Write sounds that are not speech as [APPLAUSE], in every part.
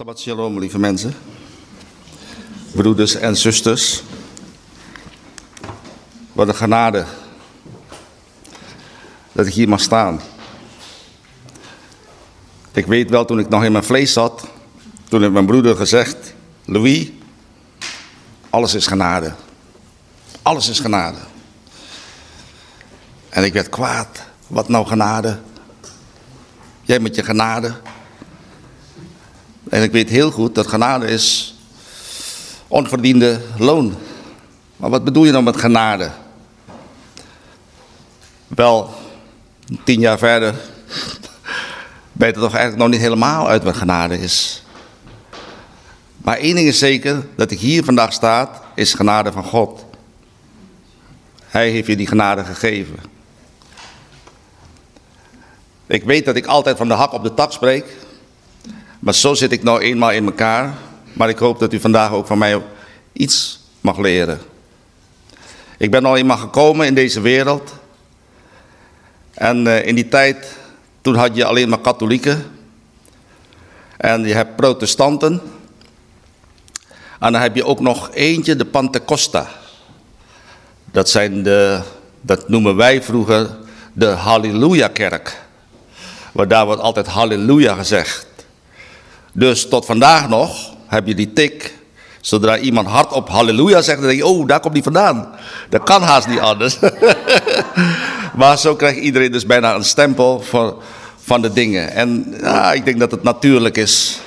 Shabbat shalom, lieve mensen. Broeders en zusters. Wat een genade dat ik hier mag staan. Ik weet wel, toen ik nog in mijn vlees zat, toen heeft mijn broeder gezegd, Louis, alles is genade. Alles is genade. En ik werd kwaad. Wat nou genade? Jij met je genade. En ik weet heel goed dat genade is onverdiende loon. Maar wat bedoel je dan met genade? Wel, tien jaar verder [LAUGHS] je er toch eigenlijk nog niet helemaal uit wat genade is. Maar één ding is zeker, dat ik hier vandaag sta, is genade van God. Hij heeft je die genade gegeven. Ik weet dat ik altijd van de hak op de tak spreek. Maar zo zit ik nou eenmaal in elkaar. Maar ik hoop dat u vandaag ook van mij iets mag leren. Ik ben al eenmaal gekomen in deze wereld. En uh, in die tijd, toen had je alleen maar katholieken. En je hebt protestanten. En dan heb je ook nog eentje, de Pantecosta. Dat zijn de, dat noemen wij vroeger de Halleluja-kerk. Waar daar wordt altijd Halleluja gezegd. Dus tot vandaag nog heb je die tik. Zodra iemand hardop halleluja zegt, dan denk je, oh, daar komt die vandaan. Dat kan haast niet anders. [LAUGHS] maar zo krijgt iedereen dus bijna een stempel van, van de dingen. En ja, ik denk dat het natuurlijk is.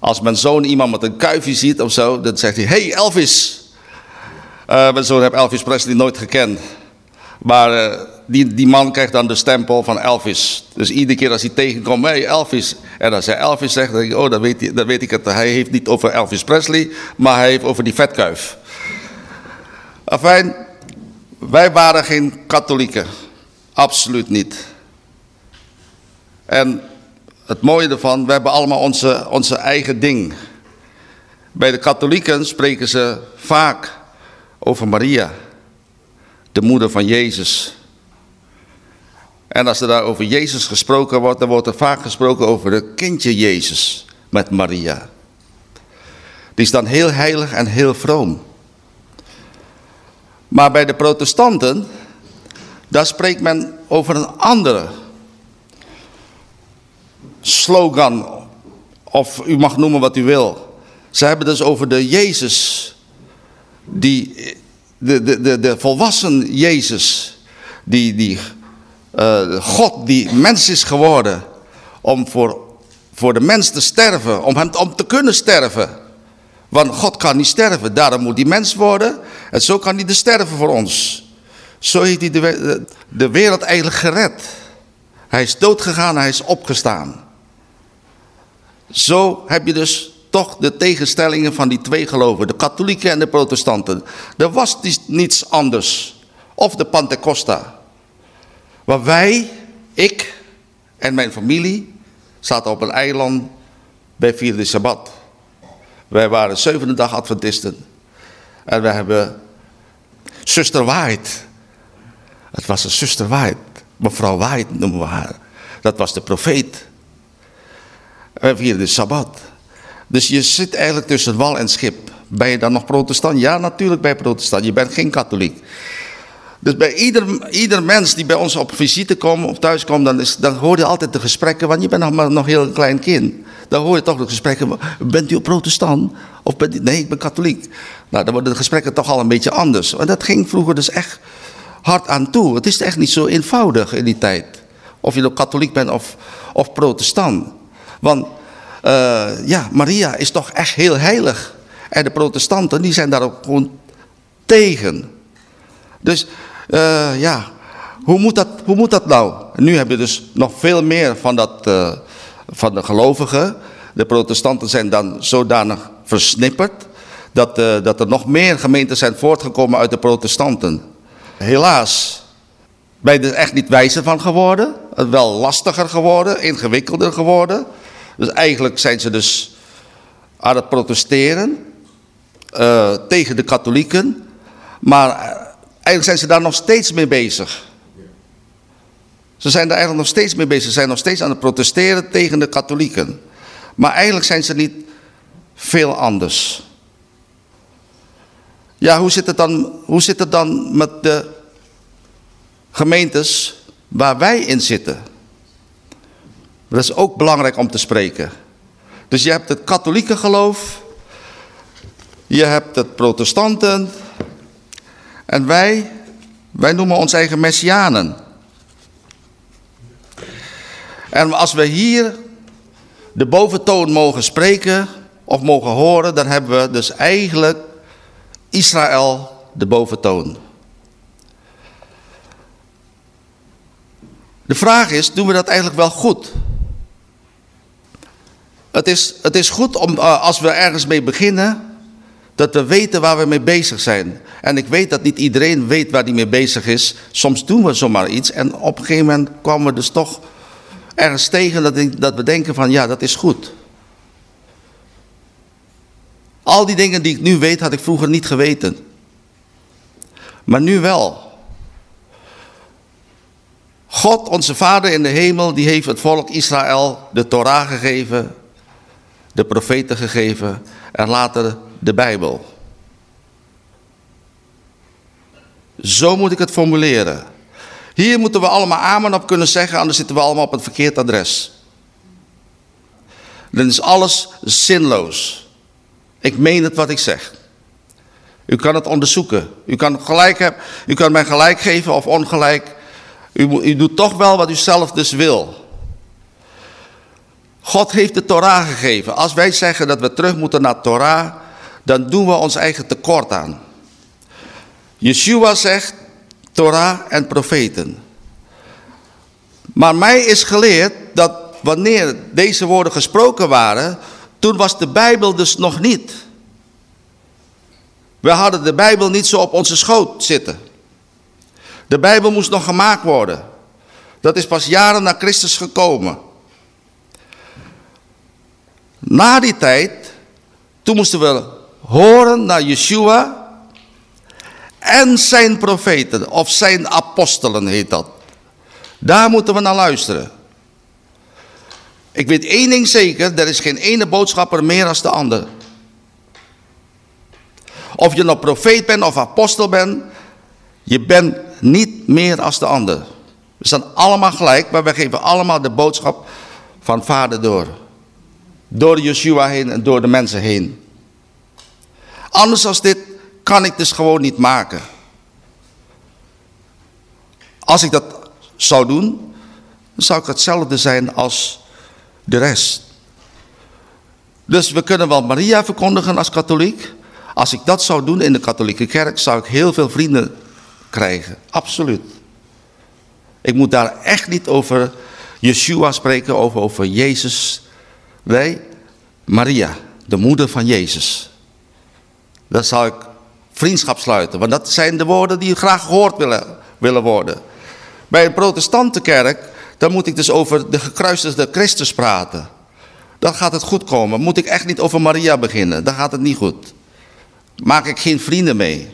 Als mijn zoon iemand met een kuifje ziet of zo, dan zegt hij, hey Elvis. Uh, mijn zoon heeft Elvis Presley nooit gekend. Maar uh, die, die man krijgt dan de stempel van Elvis. Dus iedere keer als hij tegenkomt, hey, Elvis. En als hij Elvis zegt, dan denk ik, oh, dan weet, dan weet ik het. Hij heeft niet over Elvis Presley, maar hij heeft over die vetkuif. Afijn, wij waren geen katholieken. Absoluut niet. En het mooie ervan, we hebben allemaal onze, onze eigen ding. Bij de katholieken spreken ze vaak over Maria, de moeder van Jezus. En als er daar over Jezus gesproken wordt, dan wordt er vaak gesproken over het kindje Jezus met Maria. Die is dan heel heilig en heel vroom. Maar bij de protestanten, daar spreekt men over een andere slogan. Of u mag noemen wat u wil. Ze hebben dus over de Jezus, die, de, de, de, de volwassen Jezus, die, die uh, God die mens is geworden om voor, voor de mens te sterven, om hem om te kunnen sterven. Want God kan niet sterven, daarom moet hij mens worden en zo kan hij de sterven voor ons. Zo heeft hij de, de wereld eigenlijk gered. Hij is doodgegaan, hij is opgestaan. Zo heb je dus toch de tegenstellingen van die twee geloven, de katholieken en de protestanten. Er was niets anders. Of de Pantecosta. Maar wij, ik en mijn familie, zaten op een eiland bij vierde Sabbat. Wij waren zevende dag Adventisten. En we hebben zuster White. Het was een zuster White. Mevrouw White noemen we haar. Dat was de profeet. We vierden de Sabbat. Dus je zit eigenlijk tussen wal en schip. Ben je dan nog protestant? Ja, natuurlijk ben je protestant. Je bent geen katholiek. Dus bij ieder, ieder mens die bij ons op visite komt of thuis komt, dan, is, dan hoor je altijd de gesprekken, want je bent nog maar nog heel een klein kind. Dan hoor je toch de gesprekken, bent u protestant? Of bent u, nee, ik ben katholiek. Nou, dan worden de gesprekken toch al een beetje anders. Want dat ging vroeger dus echt hard aan toe. Het is echt niet zo eenvoudig in die tijd. Of je nou katholiek bent of, of protestant. Want uh, ja, Maria is toch echt heel heilig. En de protestanten, die zijn daar ook gewoon tegen. Dus uh, ja, hoe moet, dat, hoe moet dat nou? nu heb je dus nog veel meer van, dat, uh, van de gelovigen. De protestanten zijn dan zodanig versnipperd... Dat, uh, dat er nog meer gemeenten zijn voortgekomen uit de protestanten. Helaas ben je er echt niet wijzer van geworden. Wel lastiger geworden, ingewikkelder geworden. Dus eigenlijk zijn ze dus aan het protesteren tegen de katholieken. Maar Eigenlijk zijn ze daar nog steeds mee bezig. Ze zijn daar eigenlijk nog steeds mee bezig. Ze zijn nog steeds aan het protesteren tegen de katholieken. Maar eigenlijk zijn ze niet veel anders. Ja, hoe zit het dan, hoe zit het dan met de gemeentes waar wij in zitten? Dat is ook belangrijk om te spreken. Dus je hebt het katholieke geloof, je hebt het protestanten en wij, wij noemen ons eigen messianen. En als we hier de boventoon mogen spreken of mogen horen, dan hebben we dus eigenlijk Israël de boventoon. De vraag is, doen we dat eigenlijk wel goed? Het is, het is goed om, eh, als we ergens mee beginnen, dat we weten waar we mee bezig zijn. En ik weet dat niet iedereen weet waar die mee bezig is. Soms doen we zomaar iets en op een gegeven moment komen we dus toch ergens tegen dat, dat we denken van ja, dat is goed. Al die dingen die ik nu weet, had ik vroeger niet geweten. Maar nu wel. God, onze Vader in de hemel, die heeft het volk Israël de Torah gegeven, de profeten gegeven en later de Bijbel. Zo moet ik het formuleren. Hier moeten we allemaal amen op kunnen zeggen, anders zitten we allemaal op het verkeerd adres. Dan is alles zinloos. Ik meen het wat ik zeg. U kan het onderzoeken. U kan, gelijk hebben, u kan mij gelijk geven of ongelijk. U, u doet toch wel wat u zelf dus wil. God heeft de Torah gegeven. Als wij zeggen dat we terug moeten naar Torah, dan doen we ons eigen tekort aan. Yeshua zegt Torah en profeten. Maar mij is geleerd dat wanneer deze woorden gesproken waren, toen was de Bijbel dus nog niet. We hadden de Bijbel niet zo op onze schoot zitten. De Bijbel moest nog gemaakt worden. Dat is pas jaren na Christus gekomen. Na die tijd, toen moesten we horen naar Yeshua en zijn profeten, of zijn apostelen heet dat. Daar moeten we naar luisteren. Ik weet één ding zeker, er is geen ene boodschapper meer als de ander. Of je nou profeet bent of apostel bent, je bent niet meer als de ander. We zijn allemaal gelijk, maar we geven allemaal de boodschap van vader door. Door Yeshua heen en door de mensen heen. Anders als dit kan ik dus gewoon niet maken. Als ik dat zou doen, dan zou ik hetzelfde zijn als de rest. Dus we kunnen wel Maria verkondigen als katholiek. Als ik dat zou doen in de katholieke kerk, zou ik heel veel vrienden krijgen. Absoluut. Ik moet daar echt niet over Yeshua spreken, over, over Jezus. Wij, Maria, de moeder van Jezus. Dan zou ik vriendschap sluiten. Want dat zijn de woorden die graag gehoord willen, willen worden. Bij een protestantenkerk, dan moet ik dus over de gekruisigde Christus praten. Dan gaat het goed komen. Moet ik echt niet over Maria beginnen. Dan gaat het niet goed. Maak ik geen vrienden mee.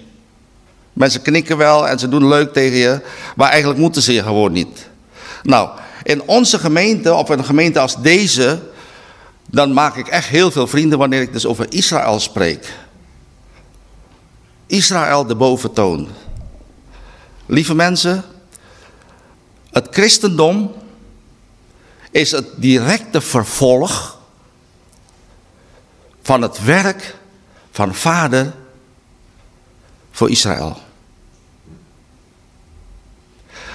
Mensen knikken wel en ze doen leuk tegen je. Maar eigenlijk moeten ze je gewoon niet. Nou, in onze gemeente, of een gemeente als deze... dan maak ik echt heel veel vrienden wanneer ik dus over Israël spreek. Israël de boventoon. Lieve mensen, het christendom is het directe vervolg van het werk van vader voor Israël.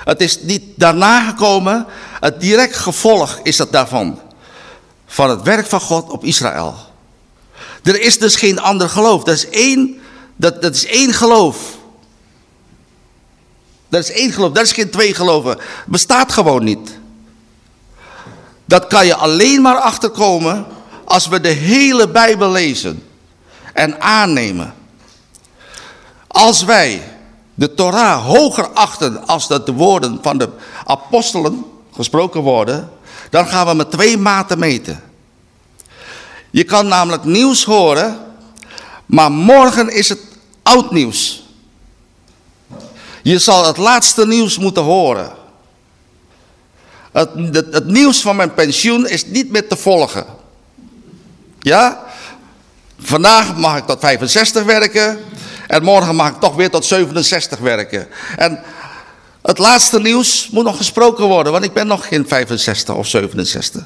Het is niet daarna gekomen, het direct gevolg is dat daarvan. Van het werk van God op Israël. Er is dus geen ander geloof. Dat is één, dat, dat is één geloof. Dat is één geloof, dat is geen twee geloven. Bestaat gewoon niet. Dat kan je alleen maar achterkomen als we de hele Bijbel lezen en aannemen. Als wij de Torah hoger achten als dat de woorden van de apostelen gesproken worden, dan gaan we met twee maten meten. Je kan namelijk nieuws horen, maar morgen is het oud nieuws. Je zal het laatste nieuws moeten horen. Het, het, nieuws van mijn pensioen is niet meer te volgen. Ja? Vandaag mag ik tot 65 werken. En morgen mag ik toch weer tot 67 werken. En het laatste nieuws moet nog gesproken worden, want ik ben nog geen 65 of 67.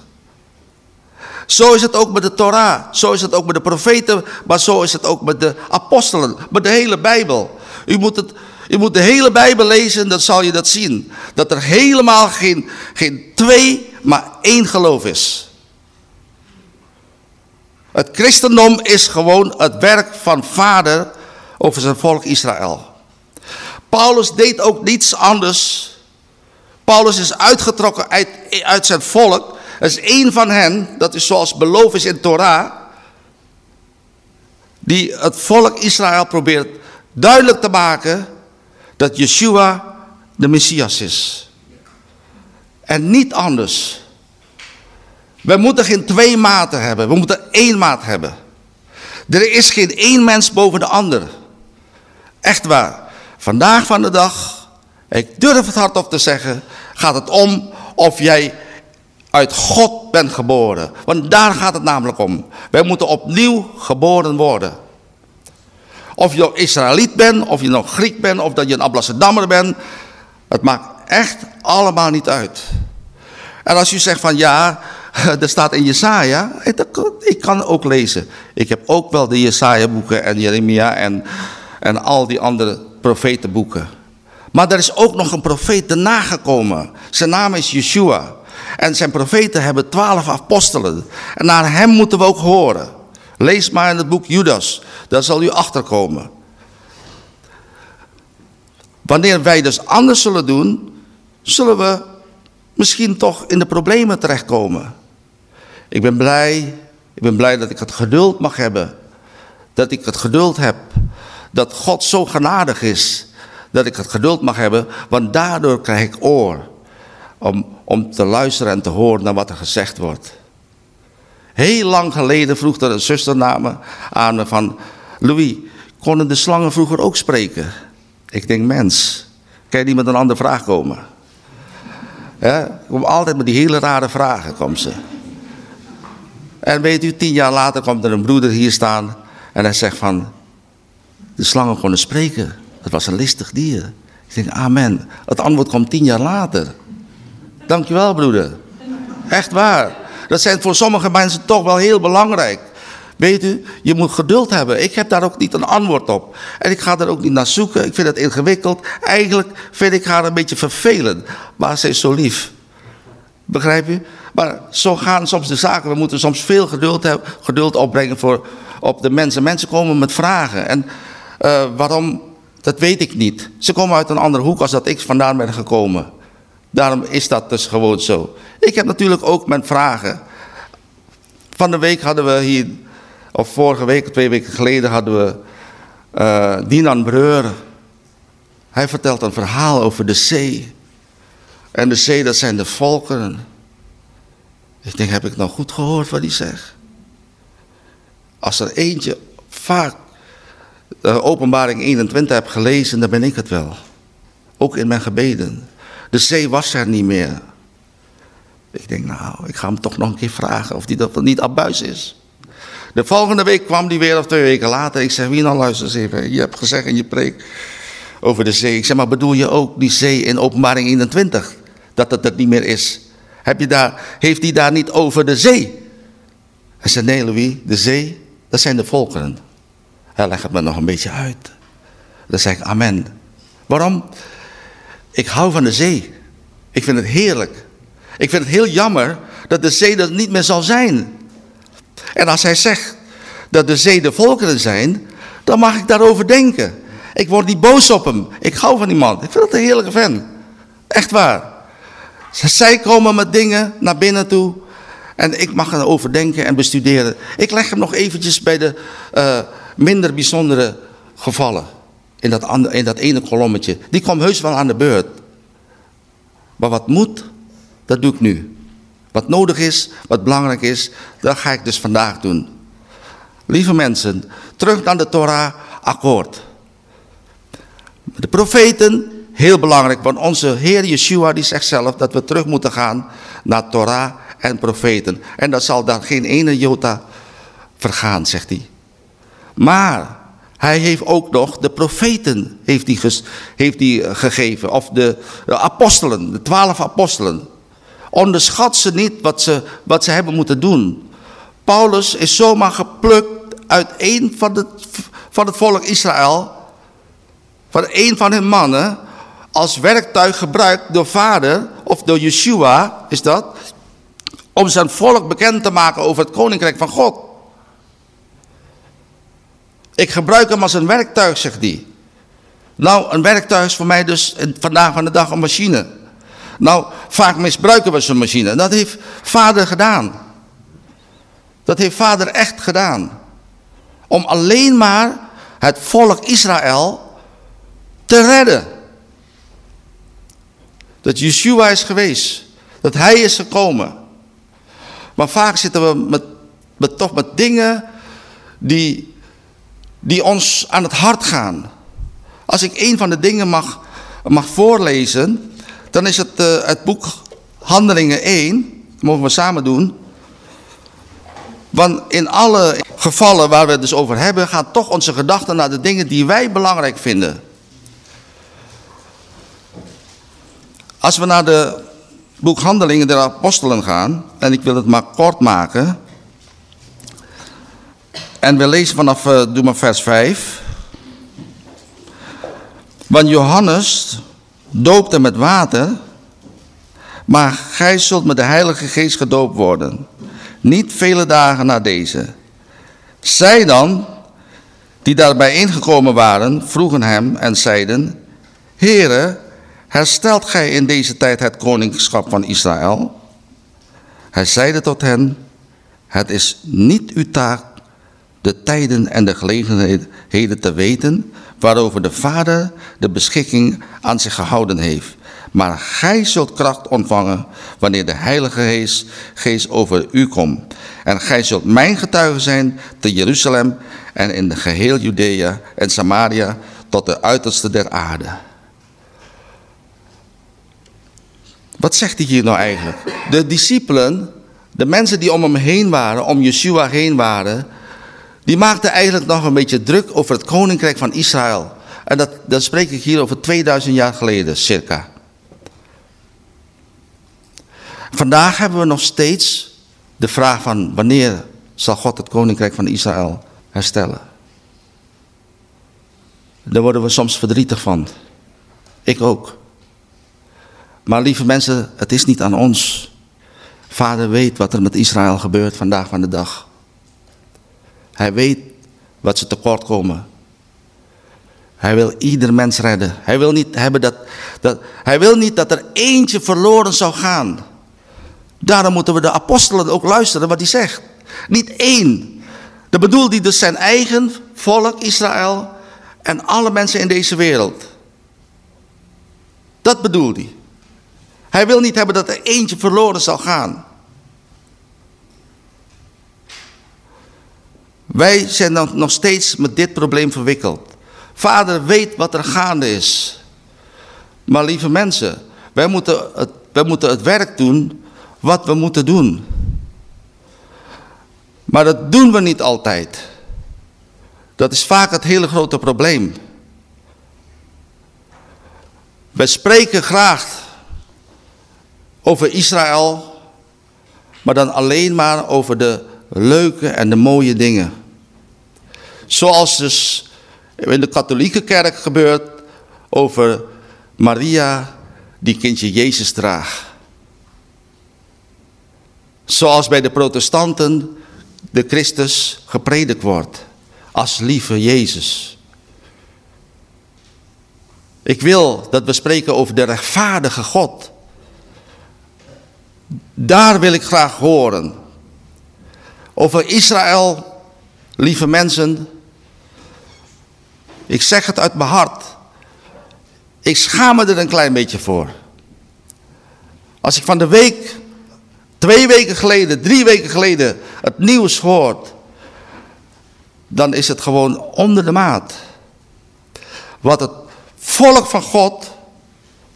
Zo is het ook met de Torah, zo is het ook met de profeten, maar zo is het ook met de apostelen, met de hele Bijbel. U moet, het, u moet de hele Bijbel lezen, dan zal je dat zien. Dat er helemaal geen, geen twee, maar één geloof is. Het christendom is gewoon het werk van vader over zijn volk Israël. Paulus deed ook niets anders. Paulus is uitgetrokken uit, uit zijn volk. Is één van hen, dat is zoals beloofd is in Torah. Die het volk Israël probeert duidelijk te maken dat Yeshua de Messias is. En niet anders. We moeten geen twee maten hebben, we moeten één maat hebben. Er is geen één mens boven de ander. Echt waar. Vandaag van de dag, ik durf het hardop te zeggen, gaat het om of jij uit God bent geboren. Want daar gaat het namelijk om. Wij moeten opnieuw geboren worden. Of je nog Israëliet bent, of je nog Griek bent, of dat je een Ablassedammer bent. Het maakt echt allemaal niet uit. En als u zegt van ja, [LAUGHS] er staat in Jesaja, ik kan ook lezen. Ik heb ook wel de Jesaja boeken en Jeremia en, en al die andere profetenboeken. Maar er is ook nog een profeet daarna gekomen. Zijn naam is Yeshua. En zijn profeten hebben twaalf apostelen. En naar hem moeten we ook horen. Lees maar in het boek Judas. Daar zal u achterkomen. Wanneer wij dus anders zullen doen, zullen we misschien toch in de problemen terechtkomen. Ik ben blij, ik ben blij dat ik het geduld mag hebben. Dat ik het geduld heb. Dat God zo genadig is. Dat ik het geduld mag hebben, want daardoor krijg ik oor. Om, om te luisteren en te horen naar wat er gezegd wordt. Heel lang geleden vroeg er een zuster naar me aan me van... Louis, konden de slangen vroeger ook spreken? Ik denk, mens, kan je niet met een andere vraag komen? Ja, kom altijd met die hele rare vragen, komt ze. En weet u, tien jaar later komt er een broeder hier staan en hij zegt van, de slangen konden spreken. Het was een listig dier. Ik denk, amen. Het antwoord komt tien jaar later. Dankjewel, broeder. Echt waar. Dat zijn voor sommige mensen toch wel heel belangrijk. Weet u, je moet geduld hebben. Ik heb daar ook niet een antwoord op. En ik ga er ook niet naar zoeken. Ik vind het ingewikkeld. Eigenlijk vind ik haar een beetje vervelend. Maar ze is zo lief. Begrijp je? Maar zo gaan soms de zaken. We moeten soms veel geduld, hebben, geduld opbrengen voor, op de mensen. Mensen komen met vragen. En uh, waarom, dat weet ik niet. Ze komen uit een andere hoek als dat ik vandaan ben gekomen. Daarom is dat dus gewoon zo. Ik heb natuurlijk ook mijn vragen. Van de week hadden we hier, of vorige week, twee weken geleden, hadden we uh, Dinan Breur. Hij vertelt een verhaal over de zee. En de zee, dat zijn de volkeren. Ik denk, heb ik nou goed gehoord wat hij zegt? Als er eentje vaak de openbaring 21 heb gelezen, dan ben ik het wel. Ook in mijn gebeden. De zee was er niet meer. Ik denk, nou, ik ga hem toch nog een keer vragen of die dat niet abuis is. De volgende week kwam die weer, of twee weken later. Ik zeg, wie nou luister eens even. Je hebt gezegd in je preek over de zee. Ik zeg, maar bedoel je ook die zee in openbaring 21? Dat het het niet meer is. Heb je daar, heeft hij daar niet over de zee? Hij zei, nee Louis, de zee, dat zijn de volkeren. Hij legt het me nog een beetje uit. Dan zeg ik, amen. Waarom? Ik hou van de zee. Ik vind het heerlijk. Ik vind het heel jammer dat de zee dat niet meer zal zijn. En als hij zegt dat de zee de volkeren zijn, dan mag ik daarover denken. Ik word niet boos op hem. Ik hou van die man. Ik vind het een heerlijke fan. Echt waar. Zij komen met dingen naar binnen toe. En ik mag erover denken en bestuderen. Ik leg hem nog eventjes bij de uh, minder bijzondere gevallen. In dat, in dat ene kolommetje. Die komt heus wel aan de beurt. Maar wat moet, dat doe ik nu. Wat nodig is, wat belangrijk is, dat ga ik dus vandaag doen. Lieve mensen, terug naar de Torah akkoord. De profeten, heel belangrijk, want onze Heer Yeshua die zegt zelf dat we terug moeten gaan naar Torah en profeten. En dat zal daar geen ene jota vergaan, zegt hij. Maar hij heeft ook nog de profeten heeft hij, heeft hij eh, gegeven. Of de, de apostelen, de twaalf apostelen. Onderschat ze niet wat ze, wat ze hebben moeten doen. Paulus is zomaar geplukt uit een van het, van het volk Israël. Van een van hun mannen. Als werktuig gebruikt door vader of door Yeshua is dat. Om zijn volk bekend te maken over het koninkrijk van God. Ik gebruik hem als een werktuig, zegt hij. Nou, een werktuig is voor mij dus vandaag van de dag een machine. Nou, vaak misbruiken we zo'n machine. Dat heeft vader gedaan. Dat heeft vader echt gedaan. Om alleen maar het volk Israël te redden. Dat Yeshua is geweest. Dat hij is gekomen. Maar vaak zitten we met, met, toch met dingen die, die ons aan het hart gaan. Als ik een van de dingen mag, mag voorlezen, dan is het uh, het boek Handelingen 1. Dat mogen we samen doen. Want in alle gevallen waar we het dus over hebben, gaan toch onze gedachten naar de dingen die wij belangrijk vinden. Als we naar de boek Handelingen der Apostelen gaan, en ik wil het maar kort maken. En we lezen vanaf, uh, doe maar vers 5. Want Johannes doopte met water, maar gij zult met de Heilige Geest gedoopt worden. Niet vele dagen na deze. Zij dan, die daarbij ingekomen waren, vroegen hem en zeiden, Heere, herstelt gij in deze tijd het koningschap van Israël? Hij zeide tot hen, het is niet uw taak de tijden en de gelegenheden te weten waarover de Vader de beschikking aan zich gehouden heeft. Maar gij zult kracht ontvangen wanneer de Heilige Geest, over u komt. En gij zult mijn getuige zijn te Jeruzalem en in de geheel Judea en Samaria tot de uiterste der aarde. Wat zegt hij hier nou eigenlijk? De discipelen, de mensen die om hem heen waren, om Yeshua heen waren, die maakten eigenlijk nog een beetje druk over het koninkrijk van Israël. En dat, dat spreek ik hier over 2000 jaar geleden, circa. Vandaag hebben we nog steeds de vraag van wanneer zal God het koninkrijk van Israël herstellen. Daar worden we soms verdrietig van. Ik ook. Maar lieve mensen, het is niet aan ons. Vader weet wat er met Israël gebeurt vandaag van de dag. Hij weet wat ze tekort komen. Hij wil ieder mens redden. Hij wil niet, hebben dat, dat, hij wil niet dat er eentje verloren zou gaan. Daarom moeten we de apostelen ook luisteren wat hij zegt. Niet één. Dan bedoelt hij dus zijn eigen volk Israël en alle mensen in deze wereld. Dat bedoelt hij. Hij wil niet hebben dat er eentje verloren zal gaan. Wij zijn dan nog steeds met dit probleem verwikkeld. Vader weet wat er gaande is. Maar lieve mensen, wij moeten het, wij moeten het werk doen wat we moeten doen. Maar dat doen we niet altijd. Dat is vaak het hele grote probleem. Wij spreken graag over Israël, maar dan alleen maar over de leuke en de mooie dingen. Zoals dus in de katholieke kerk gebeurt over Maria die kindje Jezus draagt. Zoals bij de protestanten de Christus gepredikt wordt als lieve Jezus. Ik wil dat we spreken over de rechtvaardige God. Daar wil ik graag horen. Over Israël, lieve mensen. Ik zeg het uit mijn hart. Ik schaam me er een klein beetje voor. Als ik van de week, twee weken geleden, drie weken geleden het nieuws hoort. Dan is het gewoon onder de maat. Wat het volk van God,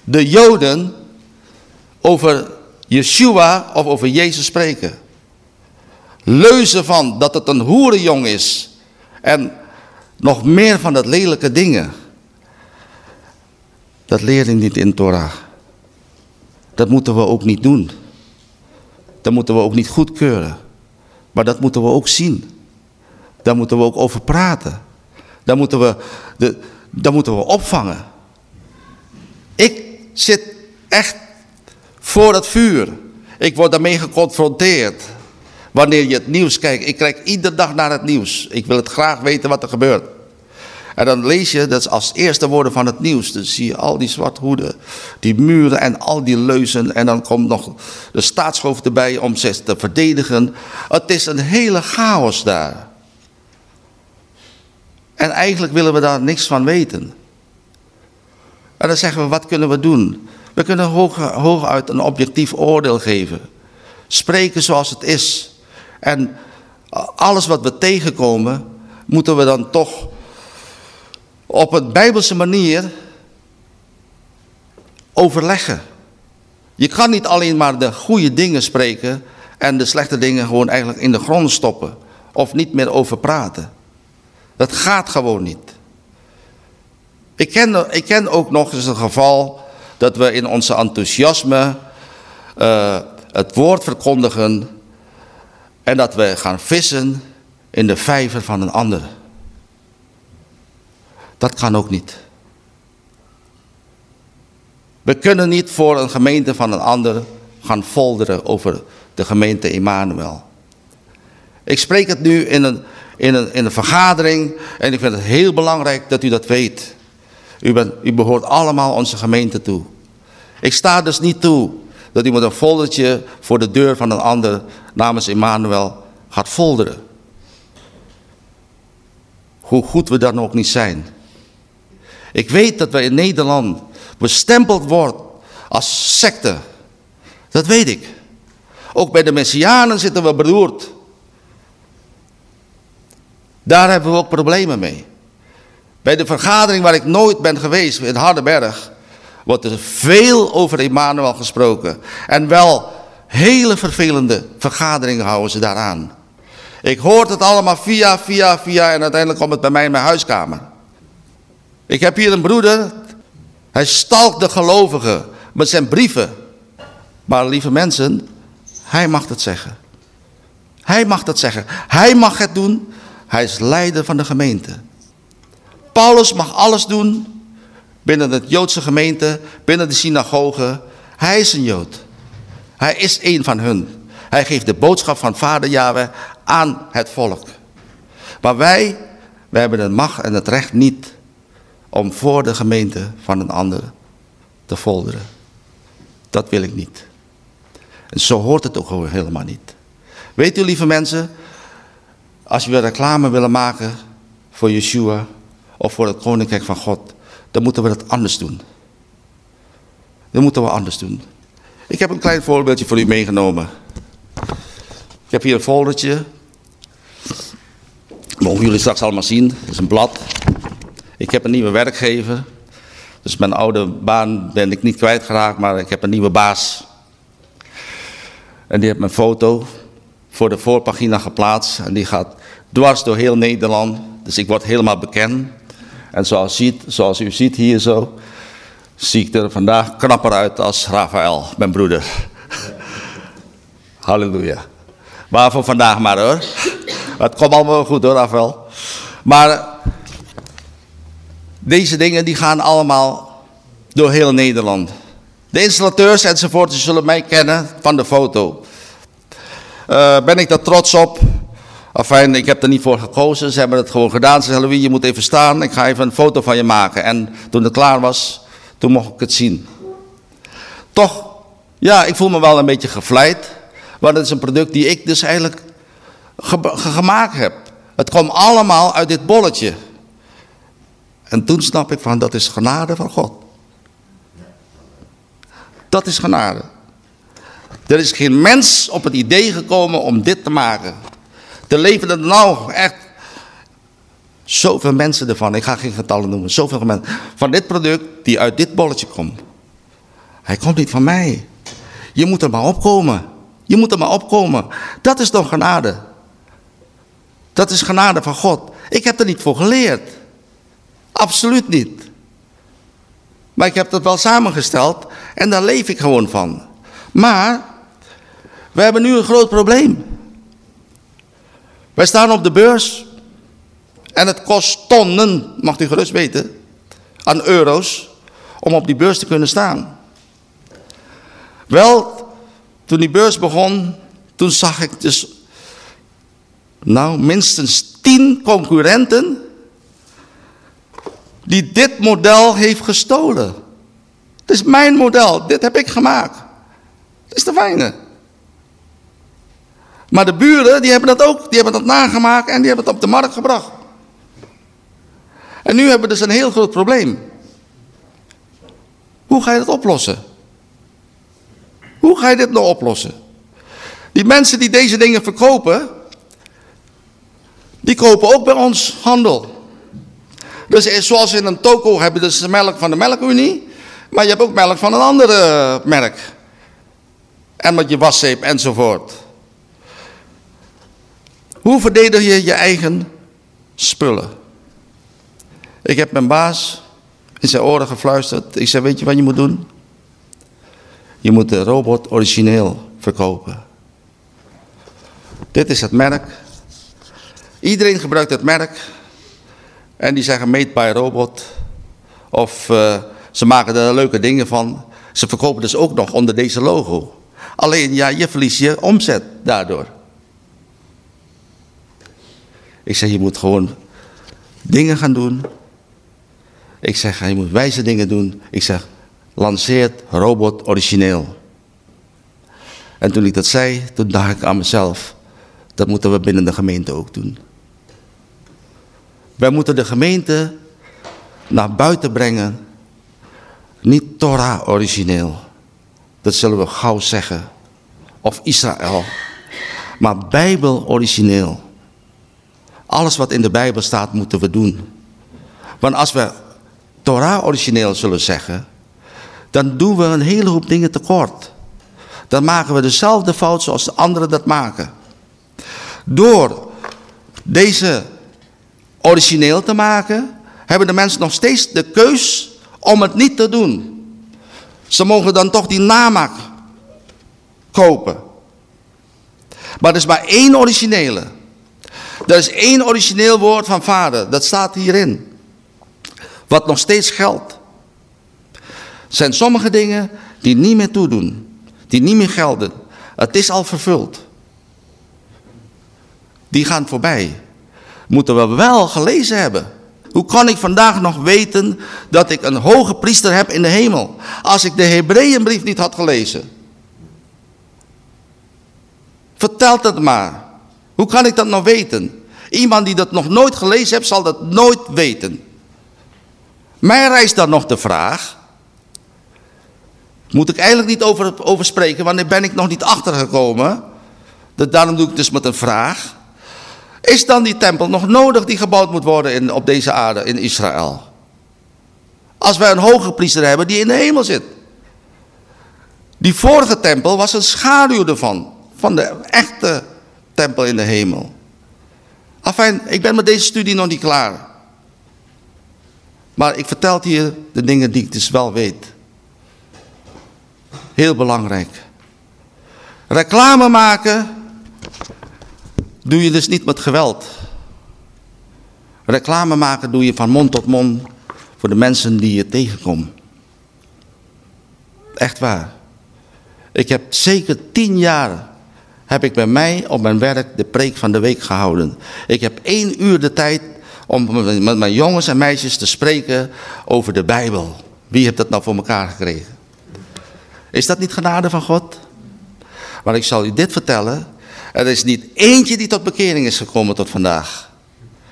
de Joden, over Yeshua of over Jezus spreken. leuzen van dat het een hoerenjong is. En nog meer van dat lelijke dingen. Dat leer je niet in Torah. Dat moeten we ook niet doen. Dat moeten we ook niet goedkeuren. Maar dat moeten we ook zien. Daar moeten we ook over praten. Daar moeten we, de, daar moeten we opvangen. Ik zit echt voor het vuur. Ik word daarmee geconfronteerd. Wanneer je het nieuws kijkt. Ik kijk iedere dag naar het nieuws. Ik wil het graag weten wat er gebeurt. En dan lees je, dat is als eerste woorden van het nieuws. Dan zie je al die zwarthoeden, die muren en al die leuzen. En dan komt nog de staatshoofd erbij om zich te verdedigen. Het is een hele chaos daar. En eigenlijk willen we daar niks van weten. En dan zeggen we, wat kunnen we doen? We kunnen hoog, hooguit een objectief oordeel geven. Spreken zoals het is. En alles wat we tegenkomen, moeten we dan toch op een bijbelse manier overleggen. Je kan niet alleen maar de goede dingen spreken en de slechte dingen gewoon eigenlijk in de grond stoppen. Of niet meer over praten. Dat gaat gewoon niet. Ik ken, ik ken ook nog eens een geval dat we in onze enthousiasme uh, het woord verkondigen en dat we gaan vissen in de vijver van een ander. Dat kan ook niet. We kunnen niet voor een gemeente van een ander gaan folderen over de gemeente Emmanuel. Ik spreek het nu in een, in, een, in een vergadering en ik vind het heel belangrijk dat u dat weet. U, bent, u behoort allemaal onze gemeente toe. Ik sta dus niet toe dat met een foldertje voor de deur van een ander namens Emmanuel gaat folderen. Hoe goed we dan ook niet zijn. Ik weet dat wij in Nederland bestempeld worden als secte. Dat weet ik. Ook bij de Messianen zitten we beroerd. Daar hebben we ook problemen mee. Bij de vergadering waar ik nooit ben geweest, in Hardenberg, wordt er veel over Emmanuel gesproken. En wel hele vervelende vergaderingen houden ze daaraan. Ik hoor het allemaal via, via, via en uiteindelijk komt het bij mij in mijn huiskamer. Ik heb hier een broeder, hij stalkt de gelovigen met zijn brieven. Maar lieve mensen, hij mag het zeggen. Hij mag dat zeggen. Hij mag het doen. Hij is leider van de gemeente. Paulus mag alles doen binnen de Joodse gemeente, binnen de synagoge. Hij is een Jood. Hij is een van hun. Hij geeft de boodschap van vader Yahweh aan het volk. Maar wij, wij hebben de macht en het recht niet om voor de gemeente van een ander te folderen. Dat wil ik niet. En zo hoort het ook helemaal niet. Weet u lieve mensen, als we reclame willen maken voor Yeshua of voor het Koninkrijk van God, dan moeten we dat anders doen. Dan moeten we anders doen. Ik heb een klein voorbeeldje voor u meegenomen. Ik heb hier een foldertje. Mogen jullie straks allemaal zien. Het is een blad. Ik heb een nieuwe werkgever. Dus mijn oude baan ben ik niet kwijtgeraakt, maar ik heb een nieuwe baas. En die heeft mijn foto voor de voorpagina geplaatst. En die gaat dwars door heel Nederland. Dus ik word helemaal bekend. En zoals, ziet, zoals u ziet hier zo, zie ik er vandaag knapper uit als Rafael, mijn broeder. [LAUGHS] Halleluja. Maar voor vandaag maar hoor. Het komt allemaal goed hoor, Rafael. Maar deze dingen die gaan allemaal door heel Nederland. De installateurs enzovoort zullen mij kennen van de foto. Uh, ben ik daar trots op? Enfin, ik heb er niet voor gekozen. Ze hebben het gewoon gedaan. Ze zeiden, je moet even staan. Ik ga even een foto van je maken. En toen het klaar was, toen mocht ik het zien. Toch, ja, ik voel me wel een beetje gevleid. Want het is een product die ik dus eigenlijk gemaakt heb. Het kwam allemaal uit dit bolletje. En toen snap ik van, dat is genade van God. Dat is genade. Er is geen mens op het idee gekomen om dit te maken. Er leven er nou echt zoveel mensen ervan. Ik ga geen getallen noemen. Zoveel mensen. Van dit product die uit dit bolletje komt. Hij komt niet van mij. Je moet er maar opkomen. Je moet er maar opkomen. Dat is toch genade. Dat is genade van God. Ik heb er niet voor geleerd. Absoluut niet. Maar ik heb dat wel samengesteld en daar leef ik gewoon van. Maar we hebben nu een groot probleem. Wij staan op de beurs en het kost tonnen, mag u gerust weten, aan euro's om op die beurs te kunnen staan. Wel, toen die beurs begon, toen zag ik dus nou minstens tien concurrenten die dit model heeft gestolen. Het is mijn model, dit heb ik gemaakt. Het is de fijne. Maar de buren, die hebben dat ook, die hebben dat nagemaakt en die hebben het op de markt gebracht. En nu hebben we dus een heel groot probleem. Hoe ga je dat oplossen? Hoe ga je dit nou oplossen? Die mensen die deze dingen verkopen, die kopen ook bij ons handel. Dus zoals in een toko hebben dus de melk van de melkunie, maar je hebt ook melk van een andere merk. En met je waszeep enzovoort. Hoe verdedig je je eigen spullen? Ik heb mijn baas in zijn oren gefluisterd. Ik zei, weet je wat je moet doen? Je moet de robot origineel verkopen. Dit is het merk. Iedereen gebruikt het merk. En die zeggen made by robot. Of uh, ze maken er leuke dingen van. Ze verkopen dus ook nog onder deze logo. Alleen ja, je verliest je omzet daardoor. Ik zeg, je moet gewoon dingen gaan doen. Ik zeg, je moet wijze dingen doen. Ik zeg, lanceert robot origineel. En toen ik dat zei, toen dacht ik aan mezelf, dat moeten we binnen de gemeente ook doen. Wij moeten de gemeente naar buiten brengen. Niet Torah origineel. Dat zullen we gauw zeggen. Of Israël. Maar Bijbel origineel. Alles wat in de Bijbel staat moeten we doen. Want als we Torah origineel zullen zeggen, dan doen we een hele hoop dingen tekort. Dan maken we dezelfde fout zoals de anderen dat maken. Door deze origineel te maken, hebben de mensen nog steeds de keus om het niet te doen. Ze mogen dan toch die namaak kopen. Maar er is maar één originele. Er is één origineel woord van vader. Dat staat hierin. Wat nog steeds geldt. zijn sommige dingen die niet meer toedoen. Die niet meer gelden. Het is al vervuld. Die gaan voorbij. Moeten we wel gelezen hebben. Hoe kan ik vandaag nog weten dat ik een hoge priester heb in de hemel? Als ik de Hebreeënbrief niet had gelezen. Vertel het maar. Hoe kan ik dat nog weten? Iemand die dat nog nooit gelezen heeft, zal dat nooit weten. Mij reist dan nog de vraag. Moet ik eigenlijk niet over, over spreken, want daar ben ik nog niet achtergekomen. Daarom doe ik dus met een vraag. Is dan die tempel nog nodig die gebouwd moet worden in, op deze aarde in Israël? Als wij een hoge priester hebben die in de hemel zit. Die vorige tempel was een schaduw ervan. Van de echte tempel in de hemel. Afijn, ik ben met deze studie nog niet klaar. Maar ik vertel hier de dingen die ik dus wel weet. Heel belangrijk. Reclame maken doe je dus niet met geweld. Reclame maken doe je van mond tot mond voor de mensen die je tegenkomt. Echt waar. Ik heb zeker tien jaar heb ik bij mij op mijn werk de preek van de week gehouden. Ik heb één uur de tijd om met mijn jongens en meisjes te spreken over de Bijbel. Wie heeft dat nou voor elkaar gekregen? Is dat niet genade van God? Maar ik zal u dit vertellen. Er is niet eentje die tot bekering is gekomen tot vandaag.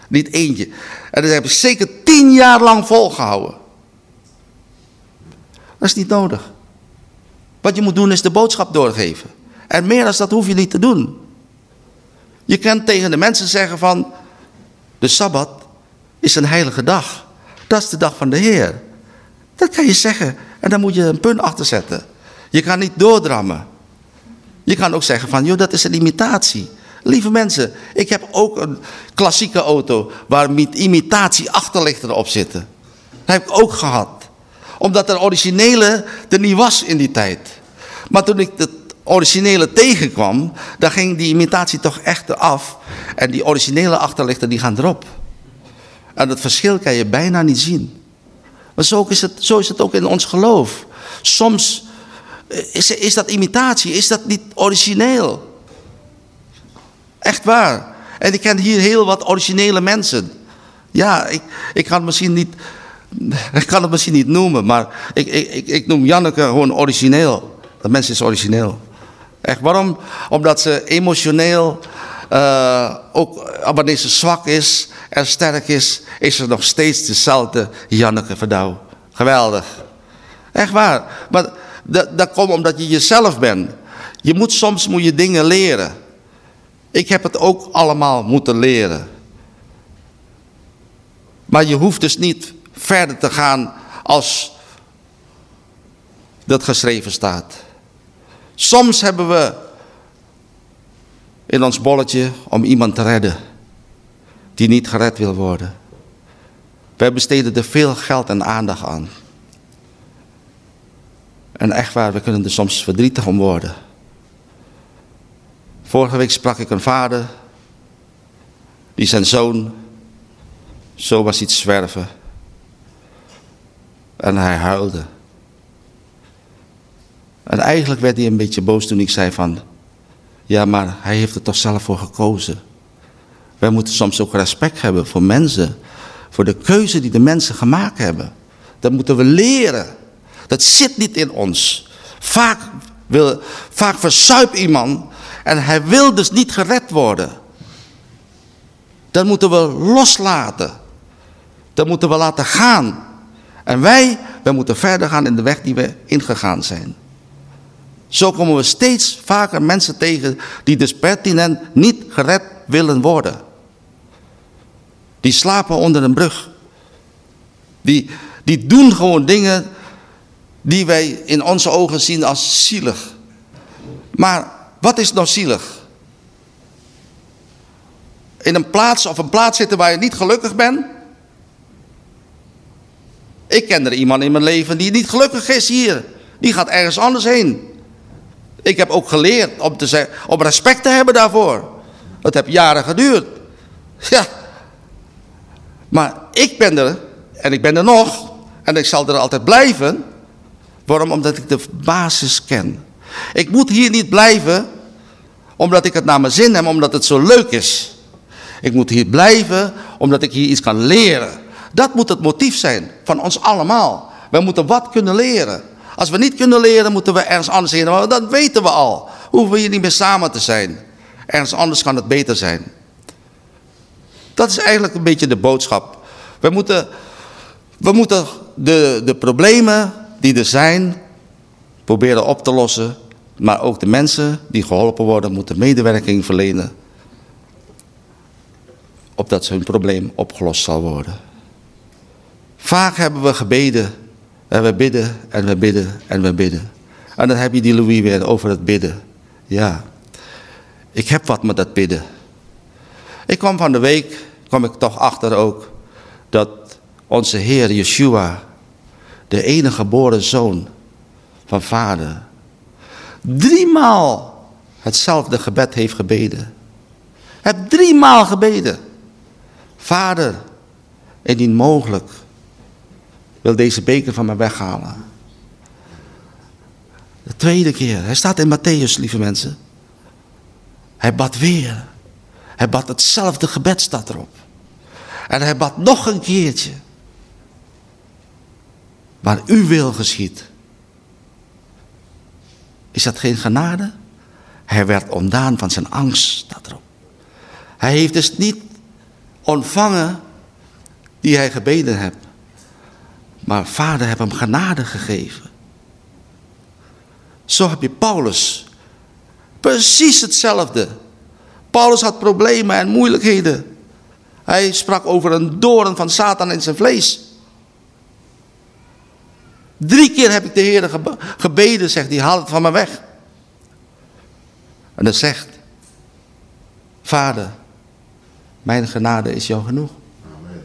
Niet eentje. En dat heb ik zeker tien jaar lang volgehouden. Dat is niet nodig. Wat je moet doen is de boodschap doorgeven. En meer dan dat hoef je niet te doen. Je kan tegen de mensen zeggen van... De Sabbat is een heilige dag. Dat is de dag van de Heer. Dat kan je zeggen. En dan moet je een punt achter zetten. Je kan niet doordrammen. Je kan ook zeggen van, joh, dat is een imitatie. Lieve mensen, ik heb ook een klassieke auto waar imitatie achterlichten op zitten. Dat heb ik ook gehad. Omdat de originele er niet was in die tijd. Maar toen ik het originele tegenkwam, dan ging die imitatie toch echt eraf. En die originele achterlichten die gaan erop. En dat verschil kan je bijna niet zien. Maar zo is het, zo is het ook in ons geloof. Soms is, is dat imitatie, is dat niet origineel. Echt waar. En ik ken hier heel wat originele mensen. Ja, ik, ik kan het misschien niet, [LAUGHS] ik kan het misschien niet noemen, maar ik, ik, ik noem Janneke gewoon origineel. Dat mens is origineel. Echt, waarom? Omdat ze emotioneel, uh, ook wanneer ze zwak is en sterk is, is ze nog steeds dezelfde Janneke Verdouw. Geweldig. Echt waar. Maar dat, dat komt omdat je jezelf bent. Je moet soms moet je dingen leren. Ik heb het ook allemaal moeten leren. Maar je hoeft dus niet verder te gaan als dat geschreven staat. Soms hebben we in ons bolletje om iemand te redden die niet gered wil worden. Wij besteden er veel geld en aandacht aan. En echt waar, we kunnen er soms verdrietig om worden. Vorige week sprak ik een vader die zijn zoon zo was iets zwerven. En hij huilde. En eigenlijk werd hij een beetje boos toen ik zei van... Ja, maar hij heeft er toch zelf voor gekozen. Wij moeten soms ook respect hebben voor mensen. Voor de keuze die de mensen gemaakt hebben. Dat moeten we leren. Dat zit niet in ons. Vaak, wil, vaak iemand en hij wil dus niet gered worden. Dat moeten we loslaten. Dat moeten we laten gaan. En wij, wij moeten verder gaan in de weg die we ingegaan zijn. Zo komen we steeds vaker mensen tegen die dus pertinent niet gered willen worden. Die slapen onder een brug. Die, die doen gewoon dingen die wij in onze ogen zien als zielig. Maar wat is nou zielig? In een plaats of een plaats zitten waar je niet gelukkig bent. Ik ken er iemand in mijn leven die niet gelukkig is hier. Die gaat ergens anders heen. Ik heb ook geleerd om, te zeggen, om respect te hebben daarvoor. Het heeft jaren geduurd. [LAUGHS] Ja. Maar ik ben er, en ik ben er nog, en ik zal er altijd blijven. Waarom? Omdat ik de basis ken. Ik moet hier niet blijven omdat ik het naar mijn zin heb, omdat het zo leuk is. Ik moet hier blijven omdat ik hier iets kan leren. Dat moet het motief zijn van ons allemaal. We moeten wat kunnen leren. Als we niet kunnen leren, moeten we ergens anders heen. Maar dat weten we al. Hoeven we hier niet meer samen te zijn. Ergens anders kan het beter zijn. Dat is eigenlijk een beetje de boodschap. We moeten, we moeten de, de problemen die er zijn, proberen op te lossen. Maar ook de mensen die geholpen worden, moeten medewerking verlenen. Opdat hun probleem opgelost zal worden. Vaak hebben we gebeden. En we bidden en we bidden en we bidden. En dan heb je die Louis weer over het bidden. Ja, ik heb wat met dat bidden. Ik kwam van de week, kwam ik toch achter ook, dat onze Heer Yeshua de enige geboren zoon van vader, driemaal hetzelfde gebed heeft gebeden. Heb driemaal gebeden. Vader, indien mogelijk, wil deze beker van mij weghalen. De tweede keer, hij staat in Matthäus, lieve mensen. Hij bad weer. Hij bad hetzelfde gebed, staat erop. En hij bad nog een keertje waar u wil geschiet. Is dat geen genade? Hij werd ontdaan van zijn angst, staat erop. Hij heeft dus niet ontvangen die hij gebeden heeft. Maar vader heeft hem genade gegeven. Zo heb je Paulus. Precies hetzelfde. Paulus had problemen en moeilijkheden. Hij sprak over een doorn van Satan in zijn vlees. Drie keer heb ik de Heer gebeden, zegt hij, haal het van me weg. En dan zegt, Vader, mijn genade is jou genoeg. Amen.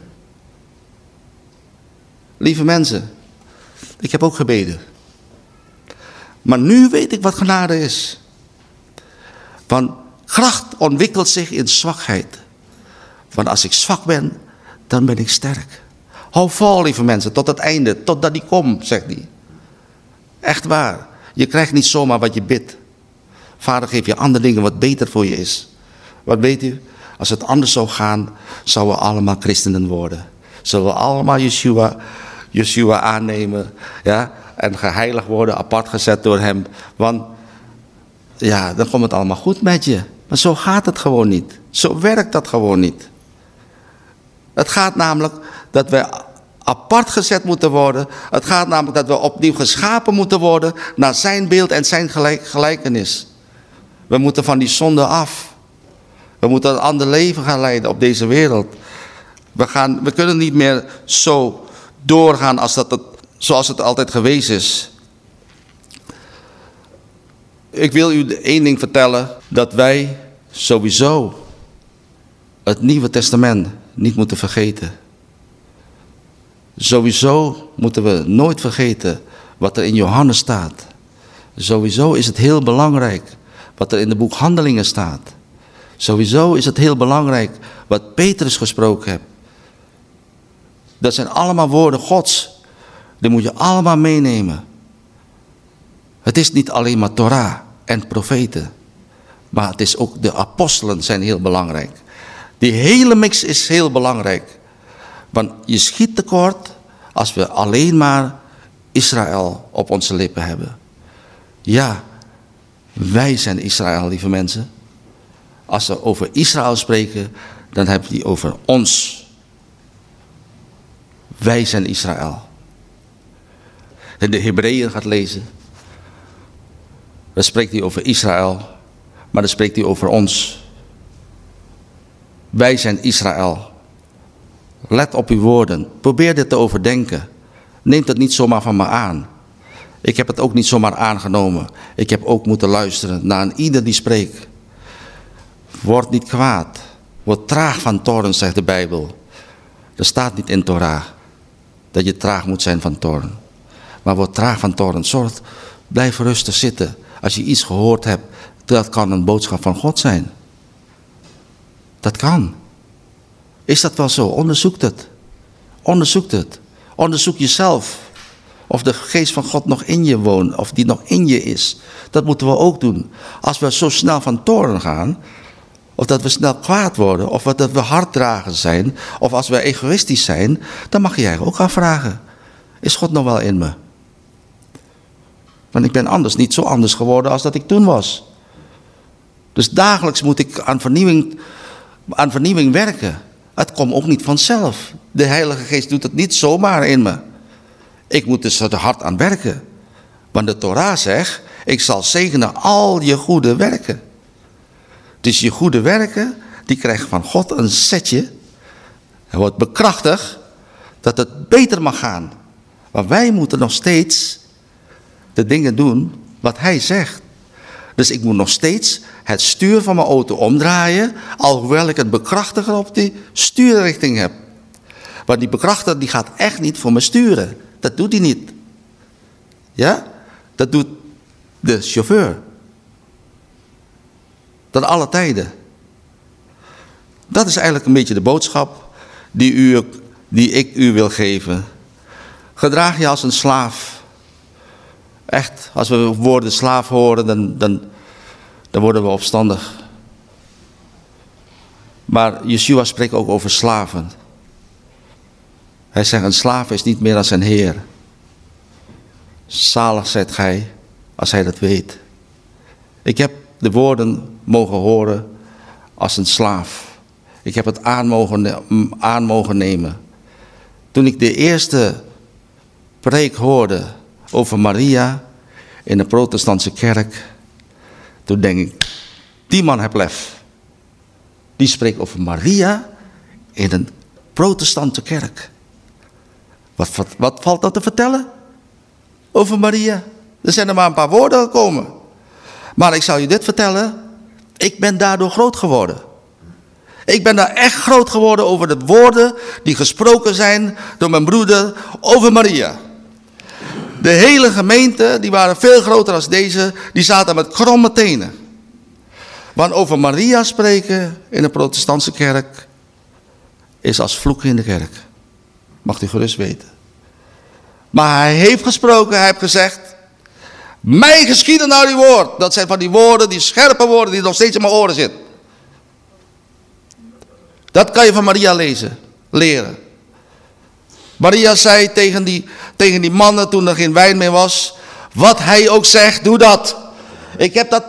Lieve mensen, ik heb ook gebeden. Maar nu weet ik wat genade is. Want kracht ontwikkelt zich in zwakheid. Want als ik zwak ben, dan ben ik sterk. Hou vol, lieve mensen, tot het einde, totdat die komt, zegt hij. Echt waar. Je krijgt niet zomaar wat je bidt. Vader geeft je andere dingen wat beter voor je is. Wat weet u? Als het anders zou gaan, zouden we allemaal christenen worden. Zullen we allemaal Yeshua, Yeshua aannemen. Ja? En geheiligd worden, apart gezet door hem. Want ja, dan komt het allemaal goed met je. Maar zo gaat het gewoon niet. Zo werkt dat gewoon niet. Het gaat namelijk dat we apart gezet moeten worden. Het gaat namelijk dat we opnieuw geschapen moeten worden naar zijn beeld en zijn gelijkenis. We moeten van die zonde af. We moeten een ander leven gaan leiden op deze wereld. We, gaan, we kunnen niet meer zo doorgaan als dat het, zoals het altijd geweest is. Ik wil u één ding vertellen, dat wij sowieso het Nieuwe Testament niet moeten vergeten. Sowieso moeten we nooit vergeten wat er in Johannes staat. Sowieso is het heel belangrijk wat er in het boek Handelingen staat. Sowieso is het heel belangrijk wat Petrus gesproken heeft. Dat zijn allemaal woorden Gods. Die moet je allemaal meenemen. Het is niet alleen maar Torah en profeten. Maar het is ook de apostelen zijn heel belangrijk. Die hele mix is heel belangrijk. Want je schiet tekort als we alleen maar Israël op onze lippen hebben. Ja, wij zijn Israël, lieve mensen. Als we over Israël spreken, dan hebben we die over ons. Wij zijn Israël. En de Hebreeën gaat lezen. Dan spreekt hij over Israël, maar dan spreekt hij over ons. Wij zijn Israël. Let op uw woorden. Probeer dit te overdenken. Neem het niet zomaar van me aan. Ik heb het ook niet zomaar aangenomen. Ik heb ook moeten luisteren naar een ieder die spreekt. Word niet kwaad. Word traag van toren, zegt de Bijbel. Er staat niet in Torah dat je traag moet zijn van toren. Maar word traag van toren. Zorg, blijf rustig zitten. Als je iets gehoord hebt, dat kan een boodschap van God zijn. Dat kan. Is dat wel zo? Onderzoek het. Onderzoek het. Onderzoek jezelf. Of de geest van God nog in je woont, of die nog in je is. Dat moeten we ook doen. Als we zo snel van toren gaan, of dat we snel kwaad worden, of dat we harddragers zijn, of als we egoïstisch zijn, dan mag je je ook afvragen. Is God nog wel in me? Want ik ben anders, niet zo anders geworden als dat ik toen was. Dus dagelijks moet ik aan vernieuwing, aan vernieuwing werken. Het komt ook niet vanzelf. De Heilige Geest doet het niet zomaar in me. Ik moet dus er hard aan werken. Want de Torah zegt, ik zal zegenen al je goede werken. Dus je goede werken, die krijgen van God een setje. Hij wordt bekrachtigd dat het beter mag gaan. Maar wij moeten nog steeds de dingen doen wat hij zegt. Dus ik moet nog steeds het stuur van mijn auto omdraaien, alhoewel ik het bekrachtiger op die stuurrichting heb. Want die bekrachtiger die gaat echt niet voor me sturen. Dat doet hij niet. Ja? Dat doet de chauffeur. Tot alle tijden. Dat is eigenlijk een beetje de boodschap die, u, die ik u wil geven. Gedraag je als een slaaf. Echt, als we woorden slaaf horen, dan, dan, dan worden we opstandig. Maar Yeshua spreekt ook over slaven. Hij zegt, een slaaf is niet meer dan zijn heer. Zalig zijt gij, als hij dat weet. Ik heb de woorden mogen horen als een slaaf. Ik heb het aan mogen, aan mogen nemen. Toen ik de eerste preek hoorde over Maria in de protestantse kerk, toen denk ik, die man heeft lef. Die spreekt over Maria in een protestantse kerk. Wat, wat, wat valt dat te vertellen over Maria? Er zijn er maar een paar woorden gekomen. Maar ik zal je dit vertellen. Ik ben daardoor groot geworden. Ik ben daar echt groot geworden over de woorden die gesproken zijn door mijn broeder over Maria. De hele gemeente, die waren veel groter dan deze, die zaten met kromme tenen. Want over Maria spreken in de protestantse kerk is als vloeken in de kerk. Mag u gerust weten. Maar hij heeft gesproken, hij heeft gezegd, mij geschieden nou die woord. Dat zijn van die woorden, die scherpe woorden die nog steeds in mijn oren zitten. Dat kan je van Maria lezen, leren. Maria zei tegen die, tegen die mannen toen er geen wijn meer was, wat hij ook zegt, doe dat. Ik heb dat,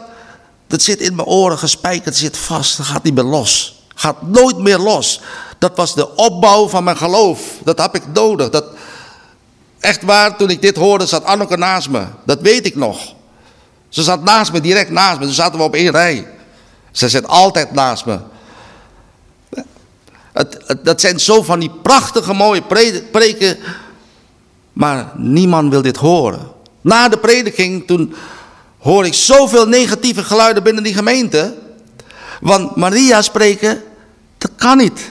dat zit in mijn oren gespijkerd, zit vast, dat gaat niet meer los. Gaat nooit meer los. Dat was de opbouw van mijn geloof. Dat heb ik nodig. Dat, echt waar, toen ik dit hoorde, zat Anneke naast me. Dat weet ik nog. Ze zat naast me, direct naast me. Toen zaten we op één rij. Ze zit altijd naast me. Het, dat zijn zo van die prachtige mooie preken. Maar niemand wil dit horen. Na de prediking, toen hoor ik zoveel negatieve geluiden binnen die gemeente. Want Maria spreken, dat kan niet.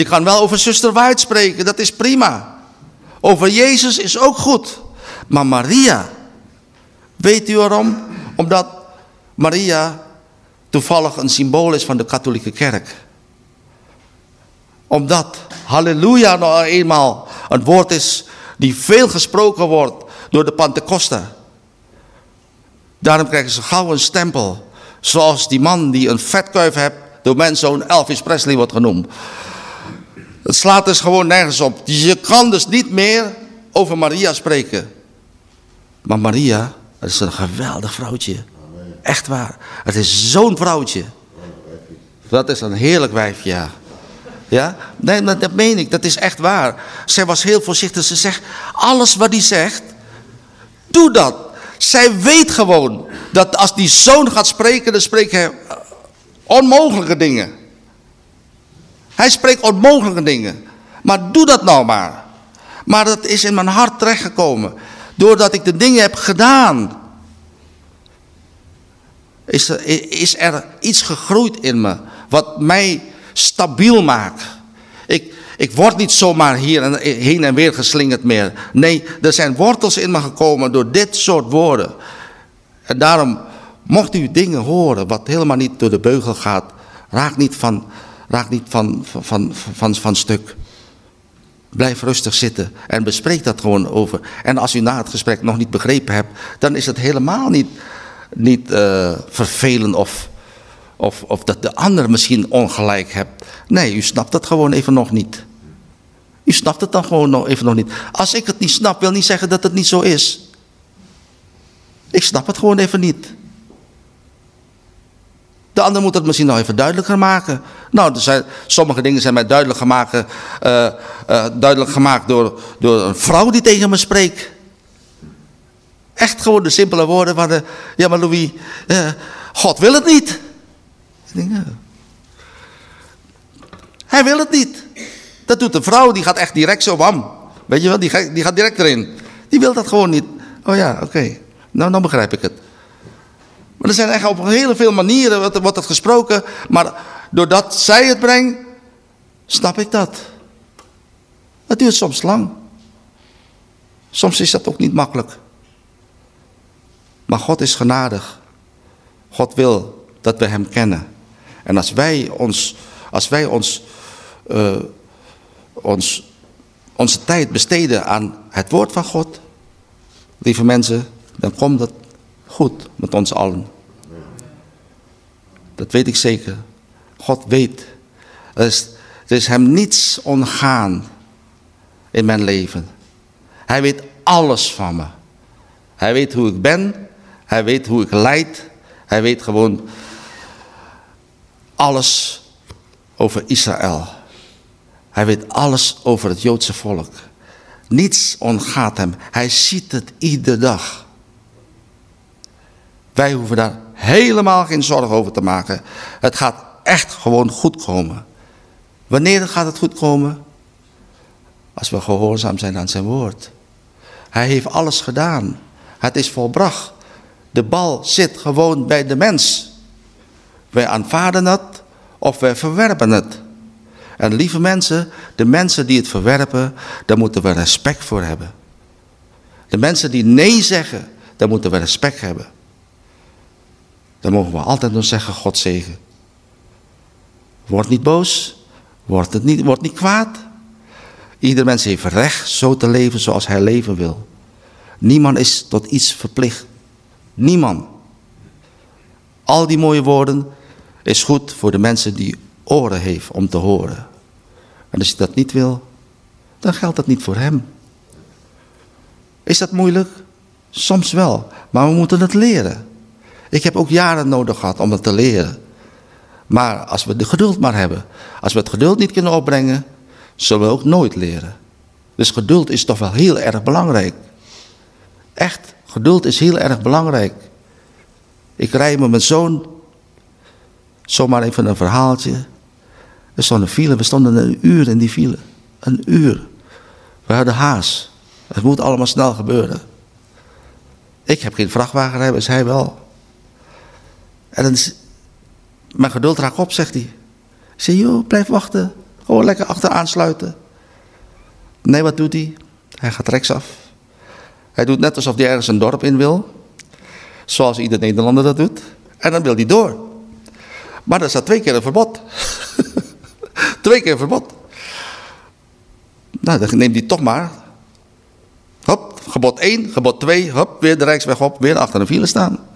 Je kan wel over zuster White spreken, dat is prima. Over Jezus is ook goed. Maar Maria, weet u waarom? Omdat Maria toevallig een symbool is van de katholieke kerk. Omdat halleluja nou eenmaal een woord is die veel gesproken wordt door de Pentecosta. Daarom krijgen ze gauw een stempel. Zoals die man die een vetkuif heeft, door mensen zo'n Elvis Presley wordt genoemd. Het slaat dus gewoon nergens op. Je kan dus niet meer over Maria spreken. Maar Maria, dat is een geweldig vrouwtje. Echt waar. Het is zo'n vrouwtje. Dat is een heerlijk wijfje, ja. Ja? Nee, dat meen ik. Dat is echt waar. Zij was heel voorzichtig. Ze zegt, alles wat hij zegt, doe dat. Zij weet gewoon dat als die zoon gaat spreken, dan spreekt hij onmogelijke dingen. Hij spreekt onmogelijke dingen. Maar doe dat nou maar. Maar dat is in mijn hart terechtgekomen. Doordat ik de dingen heb gedaan. Is er, is er iets gegroeid in me. Wat mij stabiel maakt. Ik, ik word niet zomaar hier en, heen en weer geslingerd meer. Nee, er zijn wortels in me gekomen door dit soort woorden. En daarom mocht u dingen horen wat helemaal niet door de beugel gaat. Raak niet van, raak niet van, van, van, van, stuk. Blijf rustig zitten en bespreek dat gewoon over. En als u na het gesprek nog niet begrepen hebt, dan is het helemaal niet, niet uh, vervelend of, of, of dat de ander misschien ongelijk hebt. Nee, u snapt het gewoon even nog niet. U snapt het dan gewoon nog even nog niet. Als ik het niet snap, wil niet zeggen dat het niet zo is. Ik snap het gewoon even niet. De ander moet het misschien nog even duidelijker maken. Nou, er zijn, sommige dingen zijn mij duidelijk gemaakt, uh, uh, duidelijk gemaakt door, door een vrouw die tegen me spreekt. Echt gewoon de simpele woorden van de, ja maar Louis, God wil het niet. Denk. Hij wil het niet. Dat doet een vrouw, die gaat echt direct zo wam. Weet je wel, die, die gaat direct erin. Die wil dat gewoon niet. Oh ja, oké. Nou, dan begrijp ik het. Maar er zijn echt op heel veel manieren wordt, wordt het gesproken. Maar doordat zij het brengt, snap ik dat. Het duurt soms lang. Soms is dat ook niet makkelijk. Maar God is genadig. God wil dat we hem kennen. En als wij ons, als wij ons, uh, ons, onze tijd besteden aan het woord van God, lieve mensen, dan komt het goed met ons allen. Dat weet ik zeker. God weet. Er is, is hem niets ontgaan in mijn leven. Hij weet alles van me. Hij weet hoe ik ben. Hij weet hoe ik leid. Hij weet gewoon alles over Israël. Hij weet alles over het Joodse volk. Niets ontgaat hem. Hij ziet het iedere dag. Wij hoeven daar helemaal geen zorgen over te maken. Het gaat echt gewoon goed komen. Wanneer gaat het goed komen? Als we gehoorzaam zijn aan zijn woord. Hij heeft alles gedaan. Het is volbracht. De bal zit gewoon bij de mens. Wij aanvaarden dat of wij verwerpen het. En lieve mensen, de mensen die het verwerpen, daar moeten we respect voor hebben. De mensen die nee zeggen, daar moeten we respect hebben. Dan mogen we altijd nog zeggen, God zegen. Word niet boos, word, het niet, word niet kwaad. Ieder mens heeft recht zo te leven zoals hij leven wil. Niemand is tot iets verplicht. Niemand. Al die mooie woorden is goed voor de mensen die oren heeft om te horen. En als je dat niet wil, dan geldt dat niet voor hem. Is dat moeilijk? Soms wel, maar we moeten het leren. Ik heb ook jaren nodig gehad om het te leren. Maar als we de geduld maar hebben, als we het geduld niet kunnen opbrengen, zullen we ook nooit leren. Dus geduld is toch wel heel erg belangrijk. Echt, geduld is heel erg belangrijk. Ik rij met mijn zoon, zomaar even een verhaaltje. Er stond een file, we stonden een uur in die file. Een uur. We hadden haas. Het moet allemaal snel gebeuren. Ik heb geen vrachtwagenrijbewijs, hij wel. En dan is, mijn geduld raakt op, zegt hij. Ik joh, blijf wachten. Gewoon lekker achteraan sluiten. Nee, wat doet hij? Hij gaat rechtsaf. Hij doet net alsof hij ergens een dorp in wil. Zoals ieder Nederlander dat doet. En dan wil hij door. Maar er staat twee keer een verbod. [LAUGHS] twee keer een verbod. Nou, dan neemt hij toch maar. Hop, gebod 1, gebod 2, hop, weer de Rijksweg op, weer achter een file staan.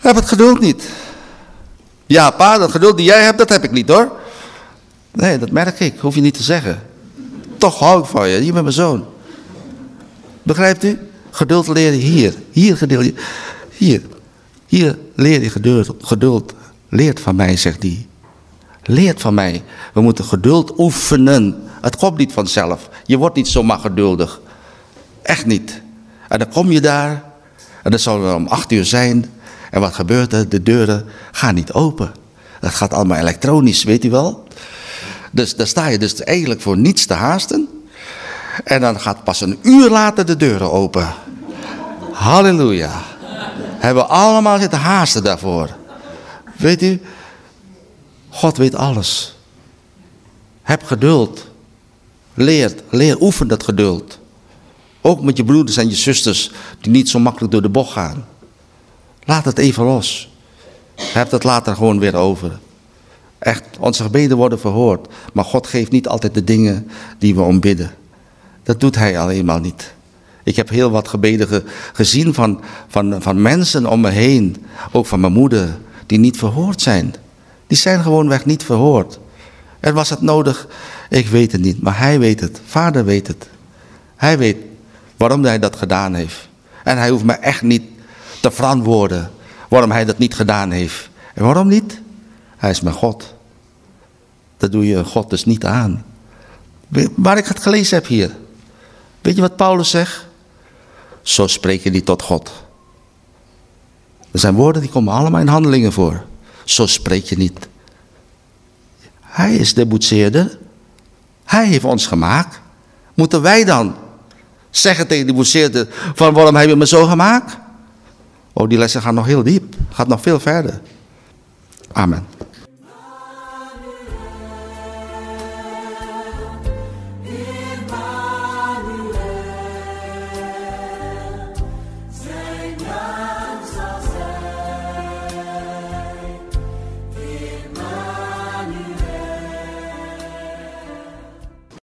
Heb het geduld niet. Ja, pa, dat geduld die jij hebt, dat heb ik niet hoor. Nee, dat merk ik, hoef je niet te zeggen. Toch hou ik van je, je bent mijn zoon. Begrijpt u? Geduld leren hier. Hier geduld. Hier. Hier leer je geduld. Geduld. Leert van mij, zegt hij. Leert van mij. We moeten geduld oefenen. Het komt niet vanzelf. Je wordt niet zomaar geduldig. Echt niet. En dan kom je daar. En dan zal het om acht uur zijn. En wat gebeurt er? De deuren gaan niet open. Dat gaat allemaal elektronisch, weet u wel. Dus daar sta je dus eigenlijk voor niets te haasten. En dan gaat pas een uur later de deuren open. Halleluja. Hebben we allemaal zitten haasten daarvoor. Weet u, God weet alles. Heb geduld. Leer, leer, oefen dat geduld. Ook met je broeders en je zusters die niet zo makkelijk door de bocht gaan. Laat het even los. Heb het later gewoon weer over. Echt, onze gebeden worden verhoord. Maar God geeft niet altijd de dingen die we ombidden. Dat doet hij alleen maar niet. Ik heb heel wat gebeden gezien van, van, van mensen om me heen. Ook van mijn moeder. Die niet verhoord zijn. Die zijn gewoonweg niet verhoord. En was het nodig? Ik weet het niet. Maar hij weet het. Vader weet het. Hij weet waarom hij dat gedaan heeft. En hij hoeft me echt niet te verantwoorden waarom hij dat niet gedaan heeft. En waarom niet? Hij is mijn God. Dat doe je God dus niet aan. Waar ik het gelezen heb hier. Weet je wat Paulus zegt? Zo spreek je niet tot God. Er zijn woorden die komen allemaal in handelingen voor. Zo spreek je niet. Hij is de boetseerder. Hij heeft ons gemaakt. Moeten wij dan zeggen tegen die boetseerder van waarom heb je me zo gemaakt? Oh, die lessen gaan nog heel diep. Gaat nog veel verder. Amen.